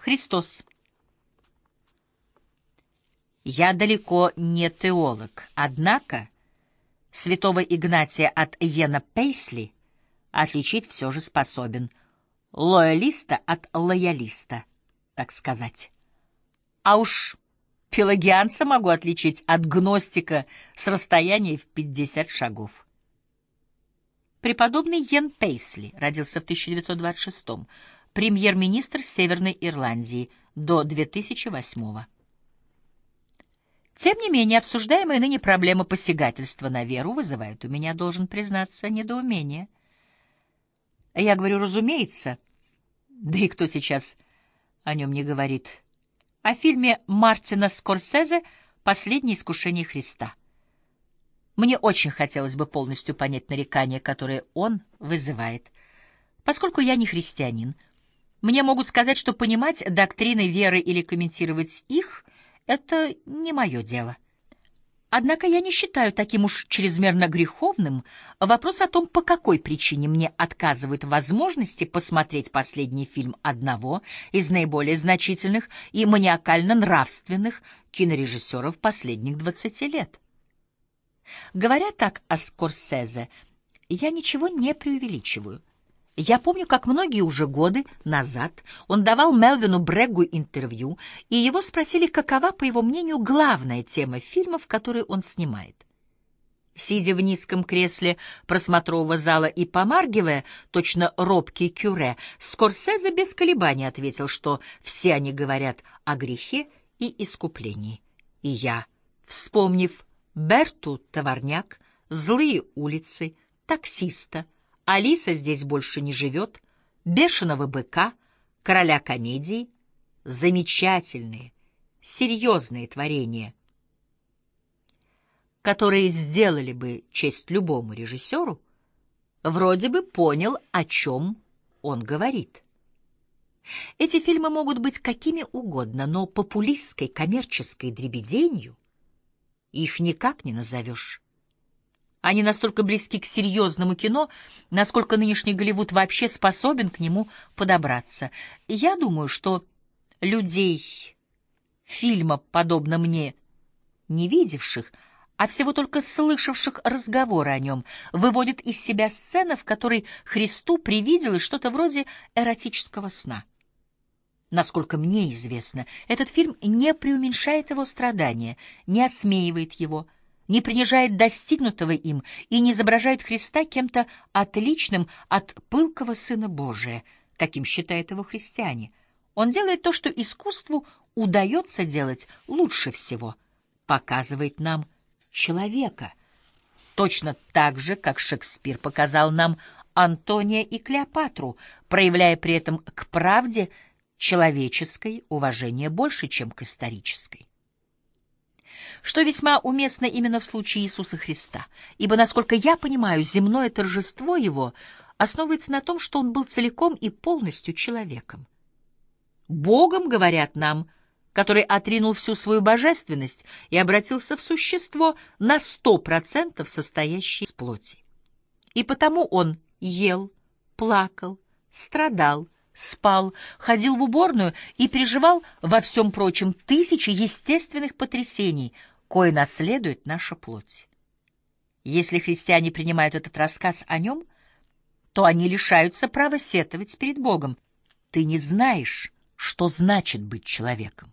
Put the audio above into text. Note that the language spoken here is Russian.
Христос. Я далеко не теолог, однако святого Игнатия от Йена Пейсли отличить все же способен. Лоялиста от лоялиста, так сказать. А уж пелагианца могу отличить от гностика с расстояния в 50 шагов. Преподобный Йен Пейсли родился в 1926 премьер-министр Северной Ирландии до 2008 -го. Тем не менее, обсуждаемая ныне проблема посягательства на веру вызывает у меня, должен признаться, недоумение. Я говорю, разумеется, да и кто сейчас о нем не говорит, о фильме Мартина Скорсезе «Последнее искушение Христа». Мне очень хотелось бы полностью понять нарекания, которые он вызывает. Поскольку я не христианин, мне могут сказать, что понимать доктрины веры или комментировать их — это не мое дело. Однако я не считаю таким уж чрезмерно греховным вопрос о том, по какой причине мне отказывают возможности посмотреть последний фильм одного из наиболее значительных и маниакально-нравственных кинорежиссеров последних двадцати лет. Говоря так о Скорсезе, я ничего не преувеличиваю. Я помню, как многие уже годы назад он давал Мелвину Брегу интервью, и его спросили, какова, по его мнению, главная тема фильмов, которые он снимает. Сидя в низком кресле просмотрового зала и помаргивая, точно робкий кюре, Скорсезе без колебаний ответил, что все они говорят о грехе и искуплении. И я, вспомнив Берту Товарняк, «Злые улицы», «Таксиста», Алиса здесь больше не живет, бешеного быка, короля комедии, замечательные, серьезные творения, которые сделали бы честь любому режиссеру, вроде бы понял, о чем он говорит. Эти фильмы могут быть какими угодно, но популистской коммерческой дребеденью их никак не назовешь. Они настолько близки к серьезному кино, насколько нынешний Голливуд вообще способен к нему подобраться. Я думаю, что людей фильма, подобно мне, не видевших, а всего только слышавших разговоры о нем, выводит из себя сцена, в которой Христу привиделось что-то вроде эротического сна. Насколько мне известно, этот фильм не преуменьшает его страдания, не осмеивает его, не принижает достигнутого им и не изображает Христа кем-то отличным от пылкого Сына Божия, каким считают его христиане. Он делает то, что искусству удается делать лучше всего, показывает нам человека, точно так же, как Шекспир показал нам Антония и Клеопатру, проявляя при этом к правде человеческой уважение больше, чем к исторической что весьма уместно именно в случае Иисуса Христа, ибо, насколько я понимаю, земное торжество его основывается на том, что он был целиком и полностью человеком. Богом, говорят нам, который отринул всю свою божественность и обратился в существо на сто процентов состоящее из плоти. И потому он ел, плакал, страдал, спал, ходил в уборную и переживал во всем прочем тысячи естественных потрясений, кое наследует наша плоть. Если христиане принимают этот рассказ о нем, то они лишаются права сетовать перед Богом. Ты не знаешь, что значит быть человеком.